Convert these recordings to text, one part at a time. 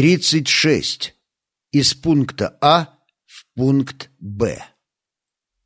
36. Из пункта А в пункт Б.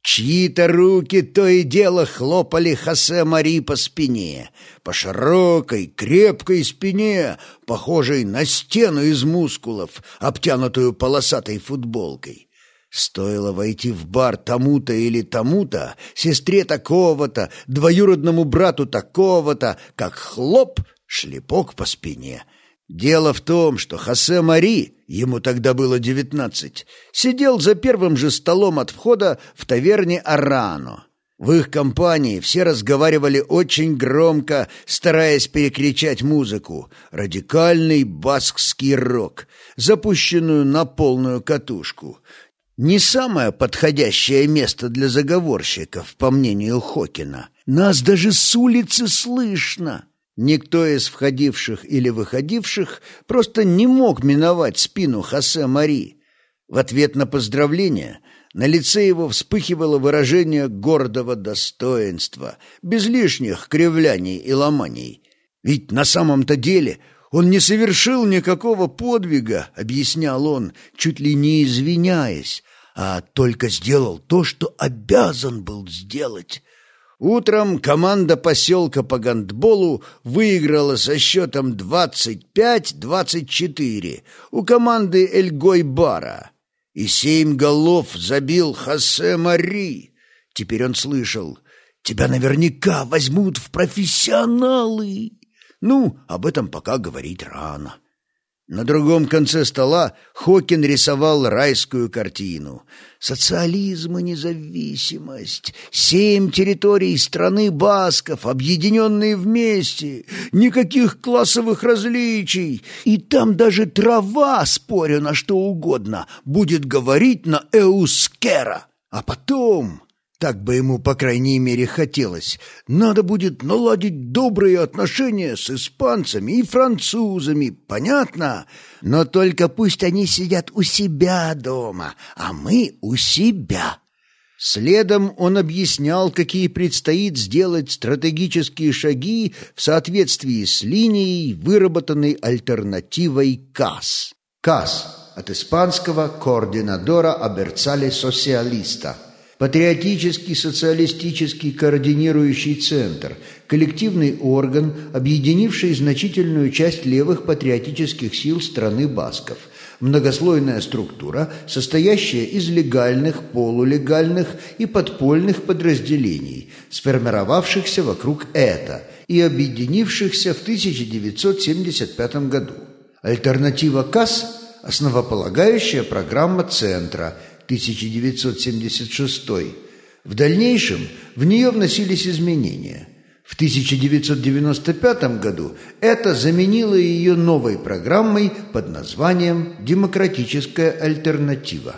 Чьи-то руки то и дело хлопали Хосе Мари по спине, по широкой, крепкой спине, похожей на стену из мускулов, обтянутую полосатой футболкой. Стоило войти в бар тому-то или тому-то, сестре такого-то, двоюродному брату такого-то, как хлоп, шлепок по спине. Дело в том, что Хосе Мари, ему тогда было девятнадцать, сидел за первым же столом от входа в таверне «Арано». В их компании все разговаривали очень громко, стараясь перекричать музыку. Радикальный баскский рок, запущенную на полную катушку. Не самое подходящее место для заговорщиков, по мнению Хокина. Нас даже с улицы слышно. Никто из входивших или выходивших просто не мог миновать спину Хосе Мари. В ответ на поздравление на лице его вспыхивало выражение гордого достоинства, без лишних кривляний и ломаний. Ведь на самом-то деле он не совершил никакого подвига, объяснял он, чуть ли не извиняясь, а только сделал то, что обязан был сделать. Утром команда поселка по гандболу выиграла со счетом 25-24 у команды Эльгой-Бара. И семь голов забил Хосе Мари. Теперь он слышал, тебя наверняка возьмут в профессионалы. Ну, об этом пока говорить рано. На другом конце стола Хокин рисовал райскую картину. Социализм и независимость. Семь территорий страны басков, объединенные вместе. Никаких классовых различий. И там даже трава, спорю на что угодно, будет говорить на эускера. А потом так бы ему, по крайней мере, хотелось. Надо будет наладить добрые отношения с испанцами и французами, понятно? Но только пусть они сидят у себя дома, а мы у себя. Следом он объяснял, какие предстоит сделать стратегические шаги в соответствии с линией, выработанной альтернативой КАС. КАС от испанского «Координадора Аберцале Социалиста» Патриотический социалистический координирующий центр – коллективный орган, объединивший значительную часть левых патриотических сил страны басков. Многослойная структура, состоящая из легальных, полулегальных и подпольных подразделений, сформировавшихся вокруг ЭТА и объединившихся в 1975 году. Альтернатива КАС – основополагающая программа Центра – 1976. В дальнейшем в нее вносились изменения. В 1995 году это заменило ее новой программой под названием «Демократическая альтернатива».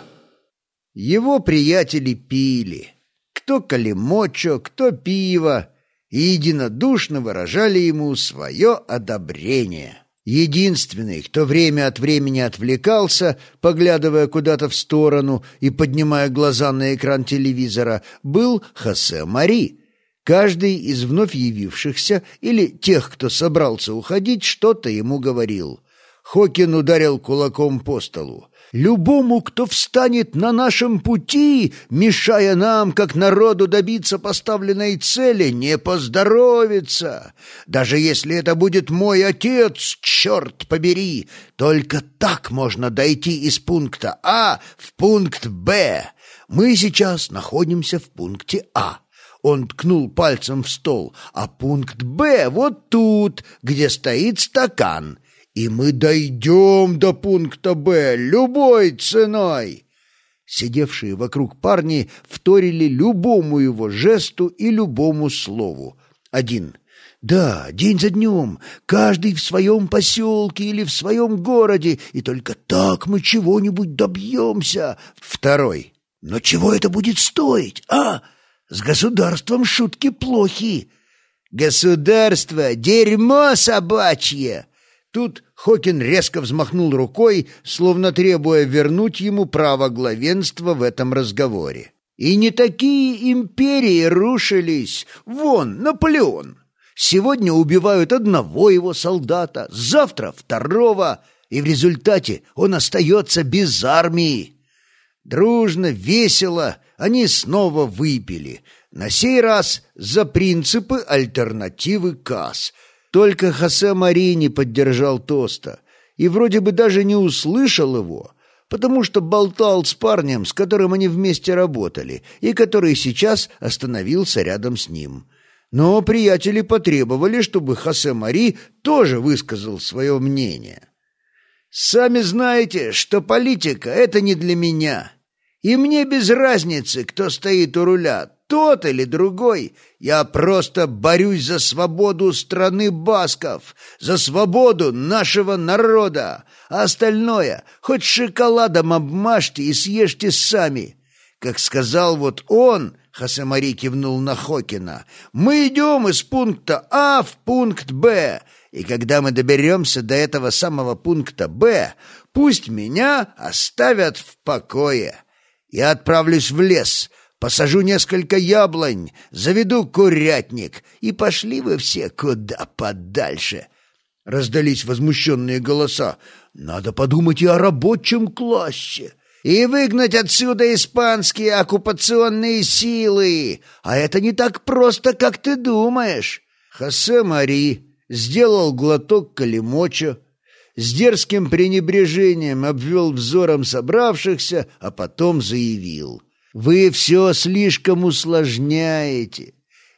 Его приятели пили. Кто калимочо, кто пиво, и единодушно выражали ему свое одобрение. Единственный, кто время от времени отвлекался, поглядывая куда-то в сторону и поднимая глаза на экран телевизора, был Хосе Мари. Каждый из вновь явившихся или тех, кто собрался уходить, что-то ему говорил. Хокин ударил кулаком по столу. Любому, кто встанет на нашем пути, мешая нам, как народу, добиться поставленной цели, не поздоровится. Даже если это будет мой отец, черт побери, только так можно дойти из пункта А в пункт Б. Мы сейчас находимся в пункте А. Он ткнул пальцем в стол, а пункт «Б» вот тут, где стоит стакан и мы дойдем до пункта «Б» любой ценой!» Сидевшие вокруг парни вторили любому его жесту и любому слову. Один. «Да, день за днем, каждый в своем поселке или в своем городе, и только так мы чего-нибудь добьемся!» Второй. «Но чего это будет стоить, а? С государством шутки плохи!» «Государство — дерьмо собачье!» Тут Хокин резко взмахнул рукой, словно требуя вернуть ему право главенства в этом разговоре. И не такие империи рушились. Вон, Наполеон. Сегодня убивают одного его солдата, завтра второго. и в результате он остается без армии. Дружно, весело они снова выпили, на сей раз за принципы альтернативы КАС. Только Хосе Мари не поддержал тоста и вроде бы даже не услышал его, потому что болтал с парнем, с которым они вместе работали, и который сейчас остановился рядом с ним. Но приятели потребовали, чтобы Хосе Мари тоже высказал свое мнение. «Сами знаете, что политика — это не для меня. И мне без разницы, кто стоит у руля, тот или другой. Я просто борюсь за свободу страны басков, за свободу нашего народа. А остальное хоть шоколадом обмажьте и съешьте сами. Как сказал вот он, Хасамари кивнул на Хокина, мы идем из пункта А в пункт Б, и когда мы доберемся до этого самого пункта Б, пусть меня оставят в покое. Я отправлюсь в лес, посажу несколько яблонь, заведу курятник, и пошли вы все куда подальше». Раздались возмущенные голоса. «Надо подумать и о рабочем классе» и выгнать отсюда испанские оккупационные силы. А это не так просто, как ты думаешь. Хосе Мари сделал глоток калимоча, с дерзким пренебрежением обвел взором собравшихся, а потом заявил. «Вы все слишком усложняете.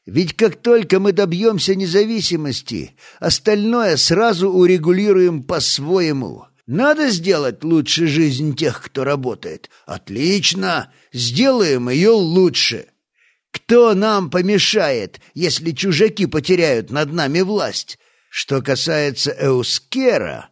Ведь как только мы добьемся независимости, остальное сразу урегулируем по-своему. Надо сделать лучше жизнь тех, кто работает. Отлично, сделаем ее лучше. Кто нам помешает, если чужаки потеряют над нами власть? Что касается Эускера,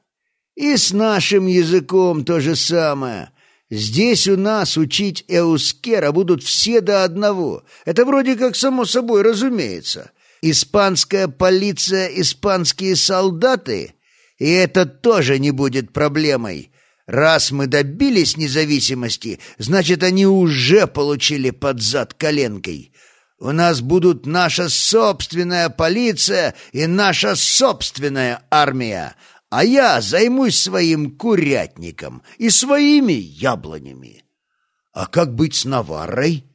и с нашим языком то же самое. Здесь у нас учить Эускера будут все до одного. Это вроде как само собой разумеется. Испанская полиция, испанские солдаты, и это тоже не будет проблемой. Раз мы добились независимости, значит, они уже получили под зад коленкой. У нас будут наша собственная полиция и наша собственная армия, а я займусь своим курятником и своими яблонями. А как быть с Наваррой?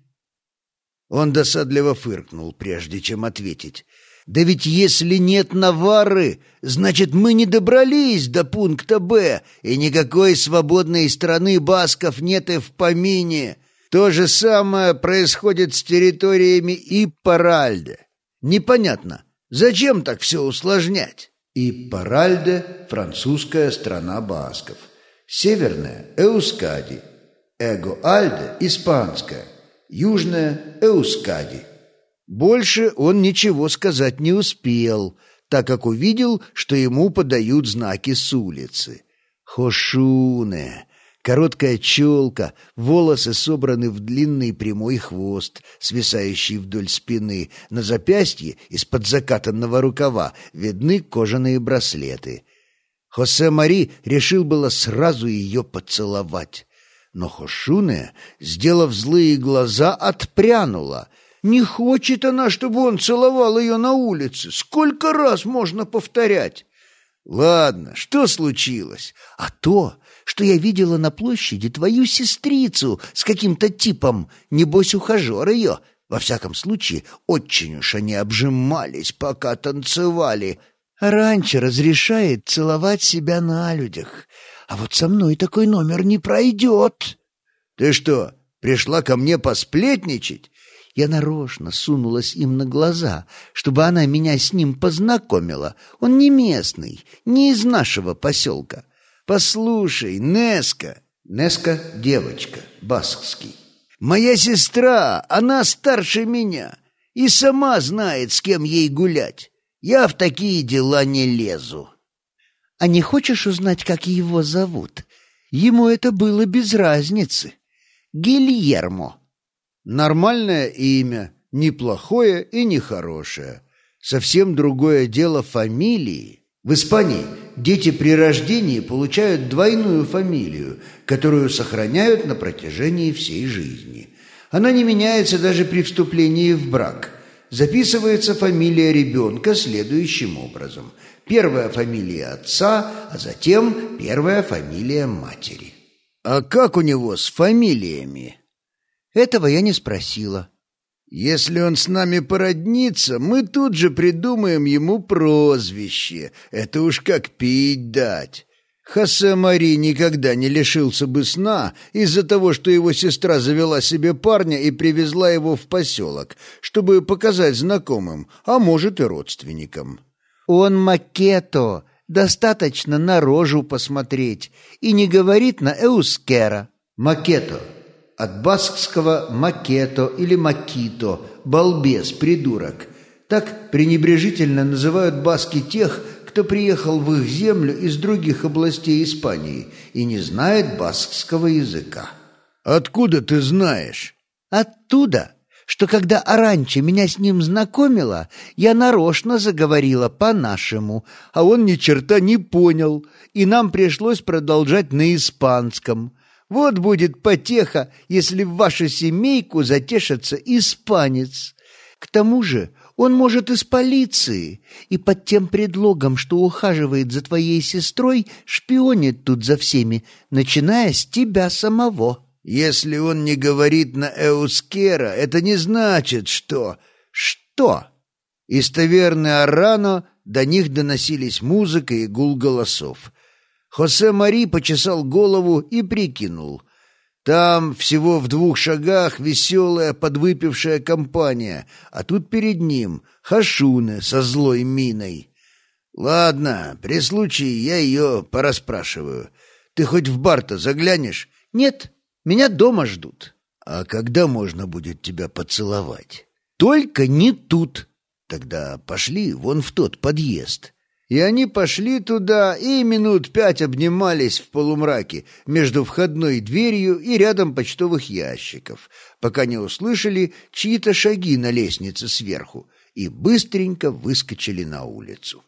Он досадливо фыркнул, прежде чем ответить. Да ведь если нет Навары, значит, мы не добрались до пункта «Б», и никакой свободной страны басков нет и в помине. То же самое происходит с территориями Иппаральде. Непонятно, зачем так все усложнять? Иппаральде – французская страна басков. Северная – Эускади. Эго-Альде – испанская. Южная – Эускади. Больше он ничего сказать не успел, так как увидел, что ему подают знаки с улицы. Хошуне. Короткая челка, волосы собраны в длинный прямой хвост, свисающий вдоль спины. На запястье из-под закатанного рукава видны кожаные браслеты. Хосе Мари решил было сразу ее поцеловать. Но Хошуне, сделав злые глаза, отпрянула. Не хочет она, чтобы он целовал ее на улице. Сколько раз можно повторять? Ладно, что случилось? А то, что я видела на площади твою сестрицу с каким-то типом, небось, ухажер ее. Во всяком случае, очень уж они обжимались, пока танцевали. Раньше разрешает целовать себя на людях, а вот со мной такой номер не пройдет. Ты что, пришла ко мне посплетничать? Я нарочно сунулась им на глаза, чтобы она меня с ним познакомила. Он не местный, не из нашего поселка. Послушай, Неска, Неска — девочка, баскский. Моя сестра, она старше меня и сама знает, с кем ей гулять. Я в такие дела не лезу. А не хочешь узнать, как его зовут? Ему это было без разницы. Гильермо. Нормальное имя, неплохое и нехорошее. Совсем другое дело фамилии. В Испании дети при рождении получают двойную фамилию, которую сохраняют на протяжении всей жизни. Она не меняется даже при вступлении в брак. Записывается фамилия ребенка следующим образом. Первая фамилия отца, а затем первая фамилия матери. А как у него с фамилиями? Этого я не спросила. Если он с нами породнится, мы тут же придумаем ему прозвище. Это уж как пить дать. Хосе Мари никогда не лишился бы сна из-за того, что его сестра завела себе парня и привезла его в поселок, чтобы показать знакомым, а может и родственникам. Он макето, достаточно на рожу посмотреть, и не говорит на эускера. Макето. От баскского макето или макито, балбес, придурок. Так пренебрежительно называют баски тех, кто приехал в их землю из других областей Испании и не знает баскского языка. «Откуда ты знаешь?» «Оттуда, что когда Аранча меня с ним знакомила, я нарочно заговорила по-нашему, а он ни черта не понял, и нам пришлось продолжать на испанском. Вот будет потеха, если в вашу семейку затешится испанец. К тому же он может из полиции, и под тем предлогом, что ухаживает за твоей сестрой, шпионит тут за всеми, начиная с тебя самого». «Если он не говорит на Эускера, это не значит, что...» «Что?» Из таверны Арано до них доносились музыка и гул голосов. Хосе Мари почесал голову и прикинул — там всего в двух шагах веселая подвыпившая компания, а тут перед ним Хашуны со злой миной. Ладно, при случае я ее порасспрашиваю. Ты хоть в бар-то заглянешь? Нет, меня дома ждут. А когда можно будет тебя поцеловать? Только не тут. Тогда пошли вон в тот подъезд. И они пошли туда и минут пять обнимались в полумраке между входной дверью и рядом почтовых ящиков, пока не услышали чьи-то шаги на лестнице сверху и быстренько выскочили на улицу.